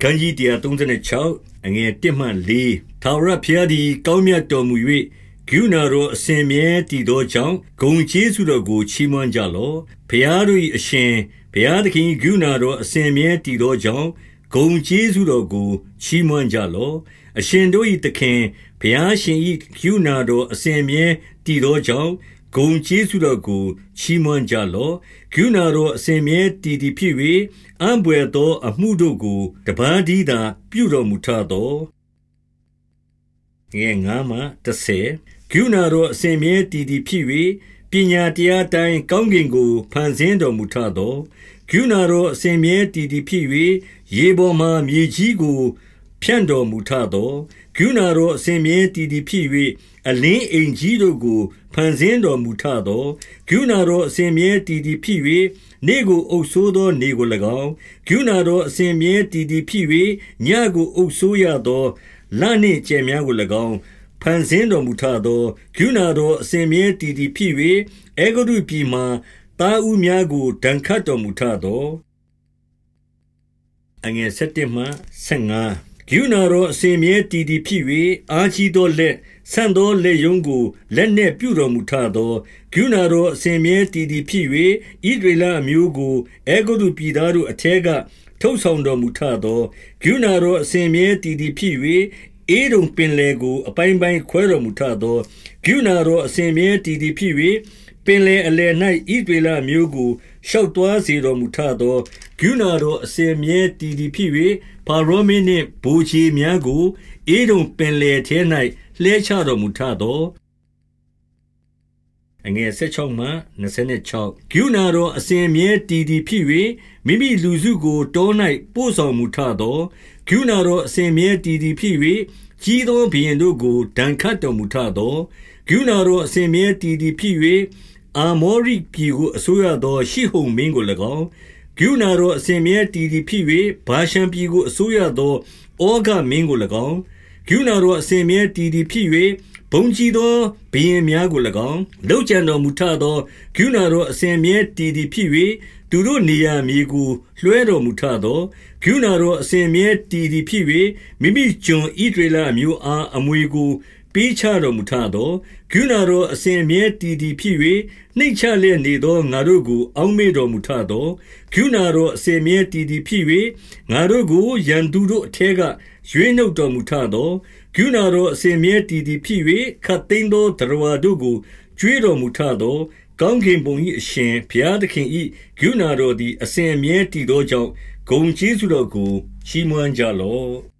ခန်းကြီး136အငယ်1မှ4ထာဝရဘုရားသည်ကောင်းမြတ်တော်မူ၍ကရုဏာတော်အစဉ်မြဲတည်သောကြောင့်ဂုံကျေးဇူးတော်ကိုချီးမွမ်းကြလော့ဘုရားတို့၏အရှင်ဘုရားသခင်ကရုဏာတော်အစဉ်မြဲတည်သောကြောင့်ဂုံကျေးဇူးတော်ကိုချီးမွမ်းကြလော့အရှင်တို့၏သခင်ဘုရားရှင်၏ကရုဏာတော်အစဉ်မြဲတည်သောကြောင့် ဂုံကျေးဇူးတော်ကိုချီးမွမ်းကြလော့ကရုဏာတော်အစဉ်မြဲတည်တည်ဖြစ်၍အံပွေသောအမှုတို့ကိုတပန်းဒီသာပြုတော်မူထသောငယ်ငါမှ30ကရုဏာတော်အစဉ်မြဲတည်တည်ဖြစ်၍ပညာတရားတိုင်းကောင်းကင်ကိုဖန်ဆင်းတော်မူထသောကရုဏာတော်အစဉ်မြဲတည်တည်ဖြစ်၍ရေပေါ်မှမြေကြီးကို ဖြန့်တော်မူထသောကရုဏာတော်အစဉ်မြဲတည်တည်ဖြစ်၍အလင်းအိမ်ကြီးတို့ကိုဖန်ဆင်းတော်မူထသောကရုဏာတော်အစဉ်မြဲတည်တည်ဖြစ်၍နေကိုအုပ်ဆိုးသောနေကို၎င်းကရုဏာတော်အစဉ်မြဲတည်တည်ဖြစ်၍ညကိုအုပ်ဆိုးရသောလနှင့်ကြယ်များကို၎င်းဖန်ဆင်းတော်မူထသောကရုဏာတော်အစဉ်မြဲတည်တည်ဖြစ်၍အေဂုရုပြည်မှတာဥများကိုဒဏ်ခတ်တော်မူထသောအငယ်7မှ15 ကရုဏာတော်အစဉ်မြဲတည်တည်ဖြစ်၍အာကြီးသောလက်ဆန့်သောလက်ယုံကိုလက်နှင့်ပြုတော်မူထသောကရုဏာတော်အစဉ်မြဲတည်တည်ဖြစ်၍ဣဒရေလအမျိုးကိုအေဂုတုပြည်သားတို့အထက်ကထုတ်ဆောင်တော်မူထသောကရုဏာတော်အစဉ်မြဲတည်တည်ဖြစ်၍အေဒုံပင်လေကိုအပိုင်းပိုင်းခွဲတော်မူထသောကရုဏာတော်အစဉ်မြဲတည်တည်ဖြစ်၍ပင်လေအလယ်၌ဣဒရေလမျိုးကိုရှောက်သွားစေတော်မူထသော ကရုဏာတော်အစဉ်မြဲတည်တည်ဖြစ်၍ဖာရောမင်းနှင့်ဗိုလ်ခြေများကိုအေဒုံပင်လေထဲ၌လှဲချတော်မူထသောအငယ်16မှ26ကရုဏာတော်အစဉ်မြဲတည်တည်ဖြစ်၍မိမိလူစုကိုတော၌ပို့ဆောင်မူထသောကရုဏာတော်အစဉ်မြဲတည်တည်ဖြစ်၍ကြီးသောဘုရင်တို့ကိုဒဏ်ခတ်တော်မူထသောကရုဏာတော်အစဉ်မြဲတည်တည်ဖြစ်၍အာမောရိပြည်ကိုအစိုးရသော ရှိဟုန်မင်းကို၎င်း ကရုဏာတော်အစဉ်မြဲတည်တည်ဖြစ်၍ဘာရှံပြည်ကိုအစိုးရသောဩဃမင်းကို၎င်းကရုဏာတော်အစဉ်မြဲတည်တည်ဖြစ်၍ဘုံကြီးသောဘုရင်များကို၎င်းလောက်ကြံတော်မူထသောကရုဏာတော်အစဉ်မြဲတည်တည်ဖြစ်၍သူတို့နေရာမြေကိုလွှဲတော်မူထသောကရုဏာတော်အစဉ်မြဲတည်တည်ဖြစ်၍မိမိကျွန်ဣဒရေလမျိုးအားအမွေကို ပေးချတော်မူထသောကရုဏာတော်အစဉ်အမြဲတည်တည်ဖြစ်၍နှိမ့်ချလျက်နေသောငါတို့ကို အောက်မေ့တော်မူထသောကရုဏာတော်အစဉ်အမြဲတည်တည်ဖြစ်၍ငါတို့ကိုရန်သူတို့အထက်ကရွေးနှုတ်တော်မူထသောကရုဏာတော်အစဉ်မြဲတည်တည်ဖြစ်၍ခတ်သိမ်းသောတရားတို့ကိုကြွေးတော်မူထသောကောင်းကင်ဘုံ၏အရှင်ဘုရားသခင်၏ကရုဏာတော်သည်အစဉ်အမြဲတည်သောကြောင့်ဂုံကျေးဇူးတော်ကိုချီးမွမ်းကြလော့